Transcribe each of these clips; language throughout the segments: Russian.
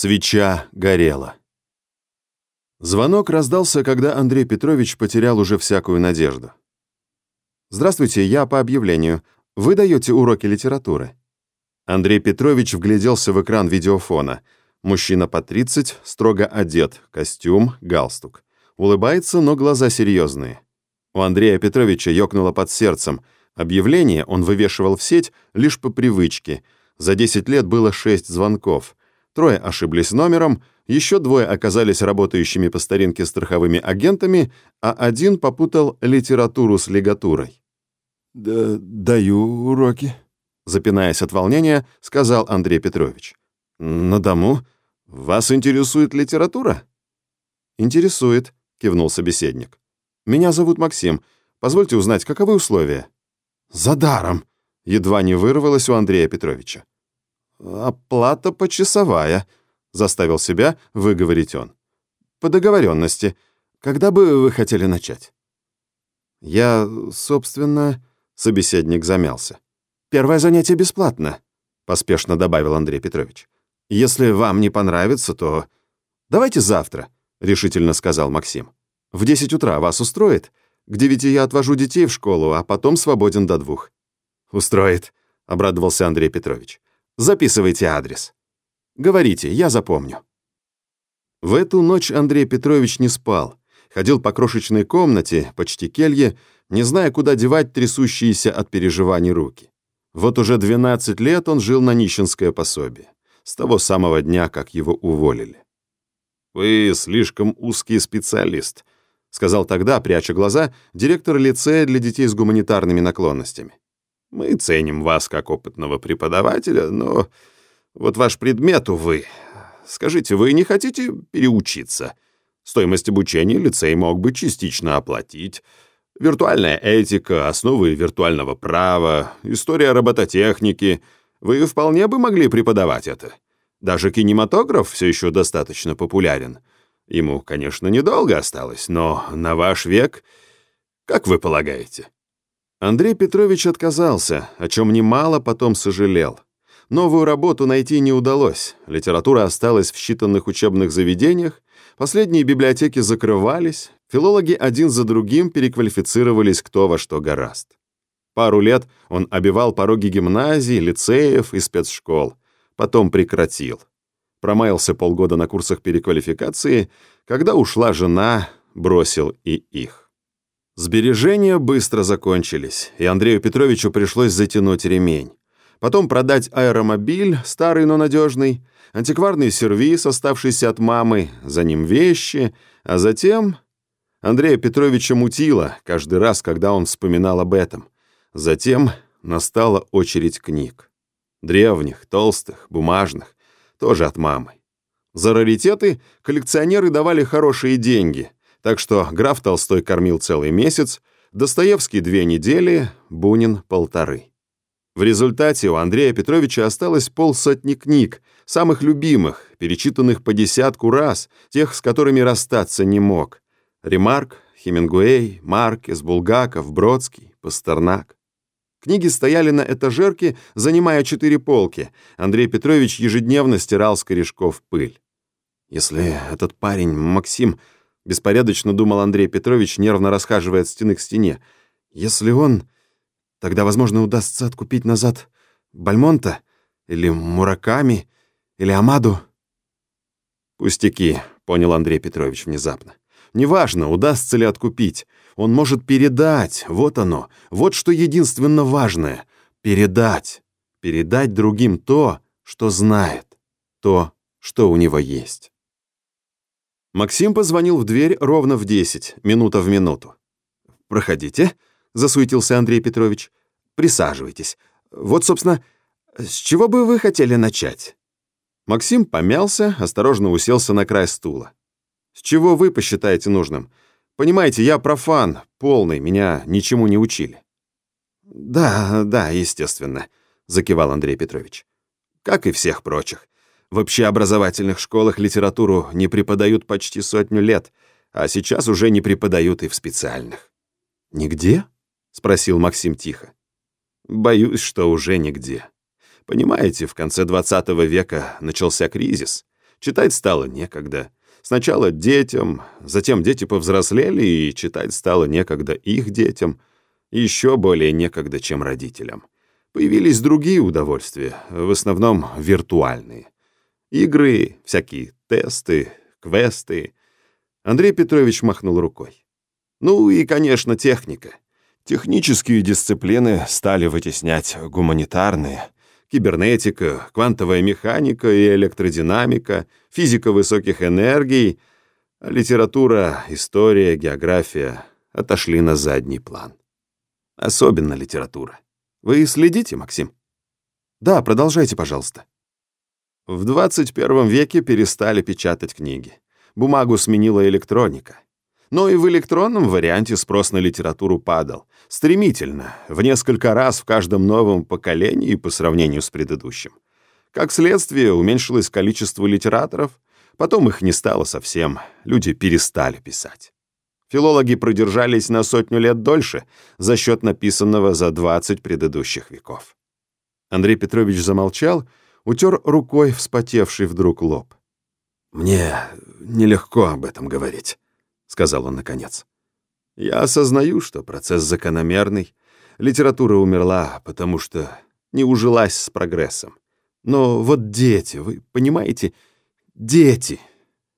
Свеча горела. Звонок раздался, когда Андрей Петрович потерял уже всякую надежду. «Здравствуйте, я по объявлению. Вы даете уроки литературы?» Андрей Петрович вгляделся в экран видеофона. Мужчина по 30, строго одет, костюм, галстук. Улыбается, но глаза серьезные. У Андрея Петровича ёкнуло под сердцем. Объявление он вывешивал в сеть лишь по привычке. За 10 лет было 6 звонков. Трое ошиблись номером, еще двое оказались работающими по старинке страховыми агентами, а один попутал литературу с лигатурой. «Да даю уроки», — запинаясь от волнения, сказал Андрей Петрович. «На дому? Вас интересует литература?» «Интересует», — кивнул собеседник. «Меня зовут Максим. Позвольте узнать, каковы условия?» «За даром», — едва не вырвалось у Андрея Петровича. «Оплата почасовая», — заставил себя выговорить он. «По договоренности. Когда бы вы хотели начать?» «Я, собственно...» — собеседник замялся. «Первое занятие бесплатно», — поспешно добавил Андрей Петрович. «Если вам не понравится, то...» «Давайте завтра», — решительно сказал Максим. «В 10 утра вас устроит? К девяти я отвожу детей в школу, а потом свободен до двух». «Устроит», — обрадовался Андрей Петрович. Записывайте адрес. Говорите, я запомню». В эту ночь Андрей Петрович не спал. Ходил по крошечной комнате, почти келье, не зная, куда девать трясущиеся от переживаний руки. Вот уже 12 лет он жил на нищенское пособие. С того самого дня, как его уволили. «Вы слишком узкий специалист», — сказал тогда, пряча глаза, директор лицея для детей с гуманитарными наклонностями. Мы ценим вас как опытного преподавателя, но вот ваш предмет, увы. Скажите, вы не хотите переучиться? Стоимость обучения лицей мог бы частично оплатить. Виртуальная этика, основы виртуального права, история робототехники. Вы вполне бы могли преподавать это. Даже кинематограф все еще достаточно популярен. Ему, конечно, недолго осталось, но на ваш век, как вы полагаете?» Андрей Петрович отказался, о чем немало потом сожалел. Новую работу найти не удалось, литература осталась в считанных учебных заведениях, последние библиотеки закрывались, филологи один за другим переквалифицировались кто во что гораст. Пару лет он обивал пороги гимназий, лицеев и спецшкол, потом прекратил. Промаялся полгода на курсах переквалификации, когда ушла жена, бросил и их. Сбережения быстро закончились, и Андрею Петровичу пришлось затянуть ремень. Потом продать аэромобиль, старый, но надежный, антикварный сервиз, оставшийся от мамы, за ним вещи, а затем... Андрея Петровича мутило каждый раз, когда он вспоминал об этом. Затем настала очередь книг. Древних, толстых, бумажных, тоже от мамы. За раритеты коллекционеры давали хорошие деньги — так что граф Толстой кормил целый месяц, Достоевский две недели, Бунин полторы. В результате у Андрея Петровича осталось полсотни книг, самых любимых, перечитанных по десятку раз, тех, с которыми расстаться не мог. Ремарк, Хемингуэй, Маркес, Булгаков, Бродский, Пастернак. Книги стояли на этажерке, занимая четыре полки. Андрей Петрович ежедневно стирал с корешков пыль. Если этот парень, Максим, Беспорядочно думал Андрей Петрович, нервно расхаживая от стены к стене. Если он... Тогда, возможно, удастся откупить назад Бальмонта или Мураками или Амаду. «Пустяки», — понял Андрей Петрович внезапно. «Неважно, удастся ли откупить. Он может передать. Вот оно. Вот что единственно важное. Передать. Передать другим то, что знает. То, что у него есть». Максим позвонил в дверь ровно в 10, минута в минуту. «Проходите», — засуетился Андрей Петрович. «Присаживайтесь. Вот, собственно, с чего бы вы хотели начать?» Максим помялся, осторожно уселся на край стула. «С чего вы посчитаете нужным? Понимаете, я профан, полный, меня ничему не учили». «Да, да, естественно», — закивал Андрей Петрович. «Как и всех прочих. В общеобразовательных школах литературу не преподают почти сотню лет, а сейчас уже не преподают и в специальных. «Нигде?» — спросил Максим тихо. «Боюсь, что уже нигде. Понимаете, в конце 20 века начался кризис. Читать стало некогда. Сначала детям, затем дети повзрослели, и читать стало некогда их детям. Еще более некогда, чем родителям. Появились другие удовольствия, в основном виртуальные. Игры, всякие тесты, квесты. Андрей Петрович махнул рукой. Ну и, конечно, техника. Технические дисциплины стали вытеснять гуманитарные. Кибернетика, квантовая механика и электродинамика, физика высоких энергий, литература, история, география отошли на задний план. Особенно литература. Вы следите, Максим? Да, продолжайте, пожалуйста. В 21 веке перестали печатать книги. Бумагу сменила электроника. Но и в электронном варианте спрос на литературу падал. Стремительно, в несколько раз в каждом новом поколении по сравнению с предыдущим. Как следствие, уменьшилось количество литераторов, потом их не стало совсем, люди перестали писать. Филологи продержались на сотню лет дольше за счет написанного за 20 предыдущих веков. Андрей Петрович замолчал, утер рукой вспотевший вдруг лоб. «Мне нелегко об этом говорить», — сказал он наконец. «Я осознаю, что процесс закономерный. Литература умерла, потому что не ужилась с прогрессом. Но вот дети, вы понимаете, дети.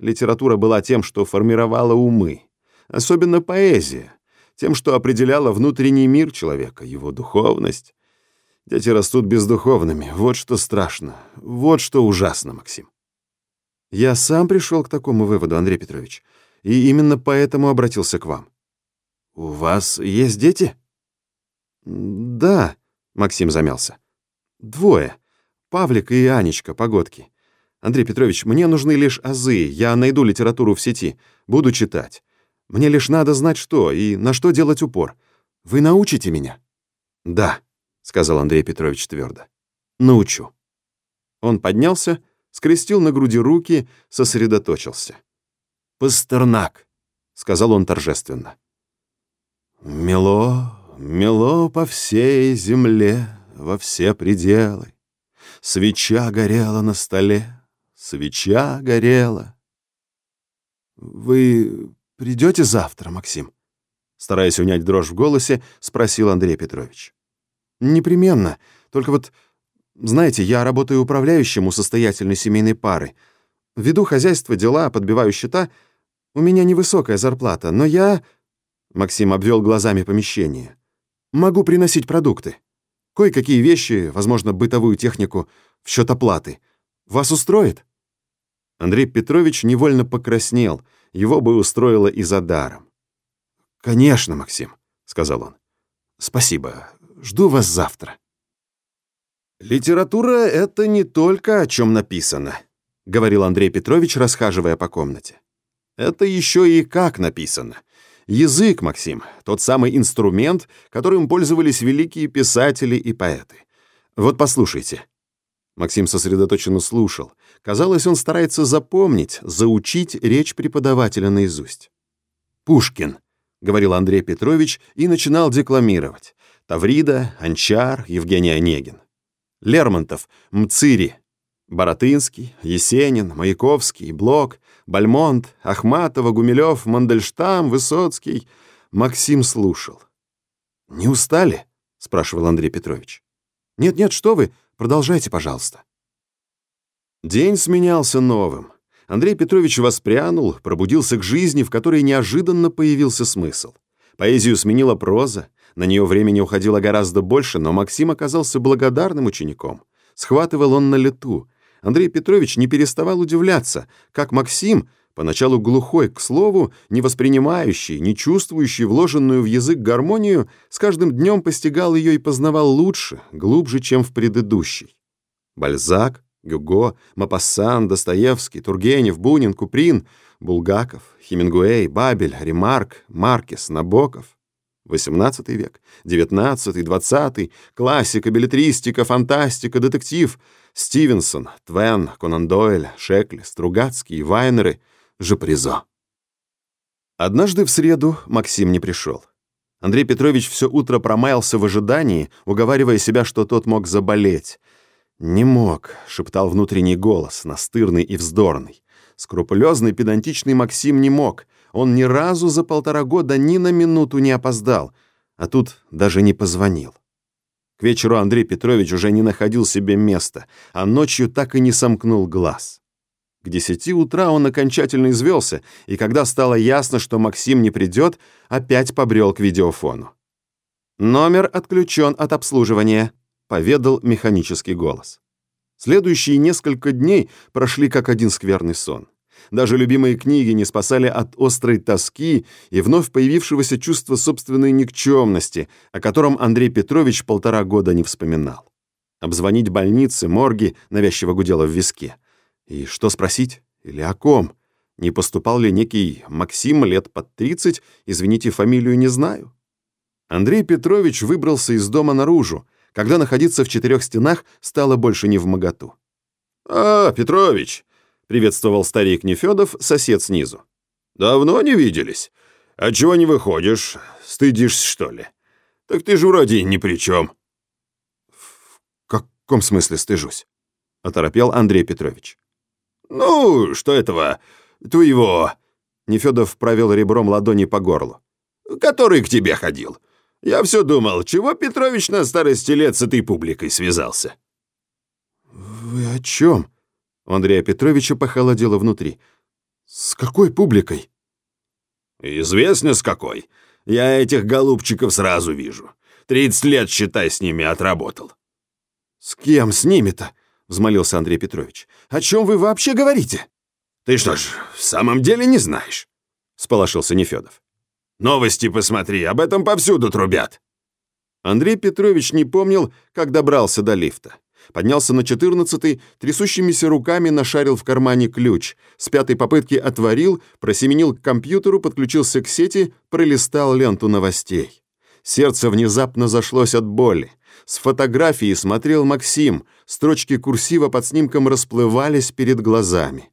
Литература была тем, что формировала умы, особенно поэзия, тем, что определяла внутренний мир человека, его духовность. Дети растут бездуховными, вот что страшно, вот что ужасно, Максим. Я сам пришел к такому выводу, Андрей Петрович, и именно поэтому обратился к вам. У вас есть дети? Да, Максим замялся. Двое. Павлик и Анечка, погодки. Андрей Петрович, мне нужны лишь азы, я найду литературу в сети, буду читать. Мне лишь надо знать что и на что делать упор. Вы научите меня?» «Да», — сказал Андрей Петрович твердо. «Научу». Он поднялся, скрестил на груди руки, сосредоточился. «Пастернак», — сказал он торжественно. «Мело, мело по всей земле, во все пределы. Свеча горела на столе, свеча горела». «Вы «Придете завтра, Максим?» Стараясь унять дрожь в голосе, спросил Андрей Петрович. «Непременно. Только вот, знаете, я работаю управляющим у состоятельной семейной пары. Веду хозяйство, дела, подбиваю счета. У меня невысокая зарплата, но я...» Максим обвел глазами помещение. «Могу приносить продукты. Кое-какие вещи, возможно, бытовую технику, в счет оплаты. Вас устроит?» Андрей Петрович невольно покраснел — его бы устроило и за даром. «Конечно, Максим», — сказал он. «Спасибо. Жду вас завтра». «Литература — это не только о чем написано», — говорил Андрей Петрович, расхаживая по комнате. «Это еще и как написано. Язык, Максим, тот самый инструмент, которым пользовались великие писатели и поэты. Вот послушайте». Максим сосредоточенно слушал. Казалось, он старается запомнить, заучить речь преподавателя наизусть. «Пушкин», — говорил Андрей Петрович и начинал декламировать. Таврида, Анчар, Евгений Онегин. Лермонтов, Мцири, Боротынский, Есенин, Маяковский, Блок, Бальмонт, Ахматова, Гумилев, Мандельштам, Высоцкий. Максим слушал. «Не устали?» — спрашивал Андрей Петрович. «Нет-нет, что вы, Продолжайте, пожалуйста». День сменялся новым. Андрей Петрович воспрянул, пробудился к жизни, в которой неожиданно появился смысл. Поэзию сменила проза, на нее времени уходило гораздо больше, но Максим оказался благодарным учеником. Схватывал он на лету. Андрей Петрович не переставал удивляться, как Максим — Поначалу глухой, к слову, не воспринимающий, не чувствующий вложенную в язык гармонию, с каждым днем постигал ее и познавал лучше, глубже, чем в предыдущий. Бальзак, Гюго, Мапассан, Достоевский, Тургенев, Бунин, Куприн, Булгаков, Хемингуэй, Бабель, Ремарк, Маркес, Набоков. XVIII век, XIX, XX, классика, билетристика, фантастика, детектив, Стивенсон, Твен, Конан Дойль, Шекли, Стругацкий, Вайнеры — Жапризо. Однажды в среду Максим не пришел. Андрей Петрович все утро промаялся в ожидании, уговаривая себя, что тот мог заболеть. «Не мог», — шептал внутренний голос, настырный и вздорный. Скрупулезный, педантичный Максим не мог. Он ни разу за полтора года ни на минуту не опоздал, а тут даже не позвонил. К вечеру Андрей Петрович уже не находил себе места, а ночью так и не сомкнул глаз. К десяти утра он окончательно извелся, и когда стало ясно, что Максим не придет, опять побрел к видеофону. «Номер отключен от обслуживания», — поведал механический голос. Следующие несколько дней прошли как один скверный сон. Даже любимые книги не спасали от острой тоски и вновь появившегося чувства собственной никчемности, о котором Андрей Петрович полтора года не вспоминал. Обзвонить больницы, морги навязчиво гудело в виске. И что спросить? Или о ком? Не поступал ли некий Максим лет под 30, извините, фамилию не знаю? Андрей Петрович выбрался из дома наружу, когда находиться в четырех стенах стало больше не в моготу. «А, Петрович!» — приветствовал старик Нефёдов, сосед снизу. «Давно не виделись. А чего не выходишь? Стыдишься, что ли? Так ты же вроде ни при чем». «В каком смысле стыжусь?» — оторопел Андрей Петрович. «Ну, что этого, твоего...» Нефёдов провел ребром ладони по горлу. «Который к тебе ходил. Я все думал, чего Петрович на старости лет с этой публикой связался?» «Вы о чем?» У Андрея Петровича похолодело внутри. «С какой публикой?» «Известно, с какой. Я этих голубчиков сразу вижу. Тридцать лет, считай, с ними отработал». «С кем с ними-то?» — взмолился Андрей Петрович. «О чем вы вообще говорите?» «Ты что ж, в самом деле не знаешь?» — сполошился Нефёдов. Новости посмотри, об этом повсюду трубят». Андрей Петрович не помнил, как добрался до лифта. Поднялся на четырнадцатый, трясущимися руками нашарил в кармане ключ, с пятой попытки отворил, просеменил к компьютеру, подключился к сети, пролистал ленту новостей. Сердце внезапно зашлось от боли. С фотографии смотрел Максим, строчки курсива под снимком расплывались перед глазами.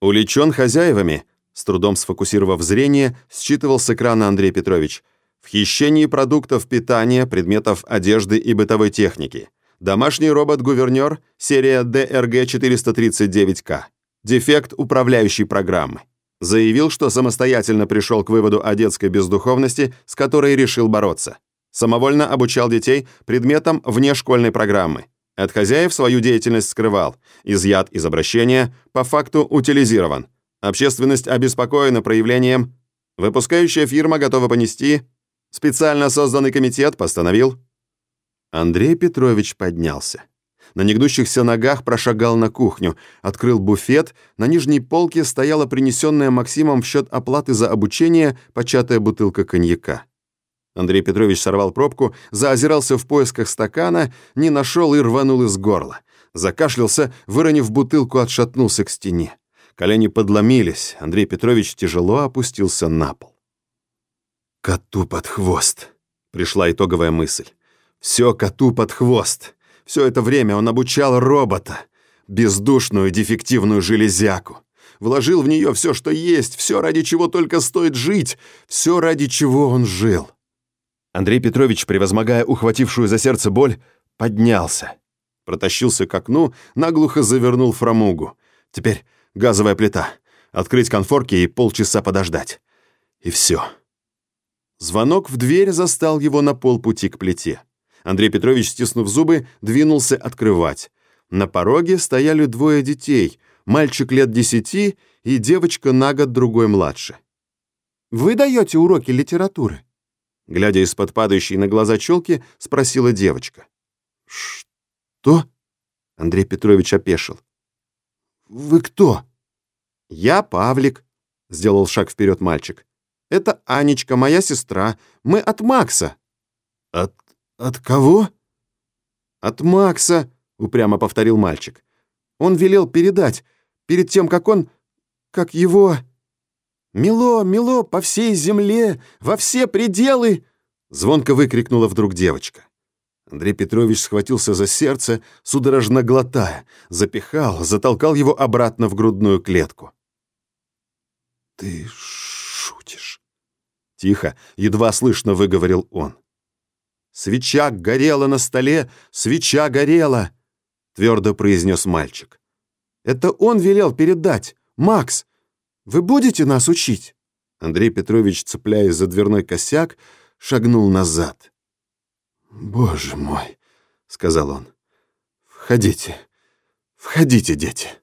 Уличен хозяевами, с трудом сфокусировав зрение, считывал с экрана Андрей Петрович. В хищении продуктов питания, предметов одежды и бытовой техники. Домашний робот-гувернер, серия DRG-439К. Дефект управляющей программы. Заявил, что самостоятельно пришел к выводу о детской бездуховности, с которой решил бороться. Самовольно обучал детей предметам внешкольной программы. От хозяев свою деятельность скрывал. Изъят из обращения, по факту утилизирован. Общественность обеспокоена проявлением. Выпускающая фирма готова понести. Специально созданный комитет постановил. Андрей Петрович поднялся. На негнущихся ногах прошагал на кухню, открыл буфет, на нижней полке стояла принесенная Максимом в счет оплаты за обучение початая бутылка коньяка. Андрей Петрович сорвал пробку, заозирался в поисках стакана, не нашел и рванул из горла. Закашлялся, выронив бутылку, отшатнулся к стене. Колени подломились, Андрей Петрович тяжело опустился на пол. «Коту под хвост», — пришла итоговая мысль. «Все коту под хвост. Все это время он обучал робота, бездушную дефективную железяку. Вложил в нее все, что есть, все, ради чего только стоит жить, все, ради чего он жил». Андрей Петрович, превозмогая ухватившую за сердце боль, поднялся. Протащился к окну, наглухо завернул фрамугу. Теперь газовая плита. Открыть конфорки и полчаса подождать. И все. Звонок в дверь застал его на полпути к плите. Андрей Петрович, стиснув зубы, двинулся открывать. На пороге стояли двое детей, мальчик лет десяти и девочка на год другой младше. «Вы даете уроки литературы?» Глядя из-под падающей на глаза челки, спросила девочка. «Что?» Андрей Петрович опешил. «Вы кто?» «Я Павлик», — сделал шаг вперед мальчик. «Это Анечка, моя сестра. Мы от Макса». «От... от кого?» «От Макса», — упрямо повторил мальчик. «Он велел передать, перед тем, как он... как его...» «Мило, мило, по всей земле, во все пределы!» Звонко выкрикнула вдруг девочка. Андрей Петрович схватился за сердце, судорожно глотая, запихал, затолкал его обратно в грудную клетку. «Ты шутишь?» Тихо, едва слышно выговорил он. «Свеча горела на столе, свеча горела!» твердо произнес мальчик. «Это он велел передать. Макс, вы будете нас учить?» Андрей Петрович, цепляясь за дверной косяк, шагнул назад. «Боже мой!» — сказал он. «Входите, входите, дети!»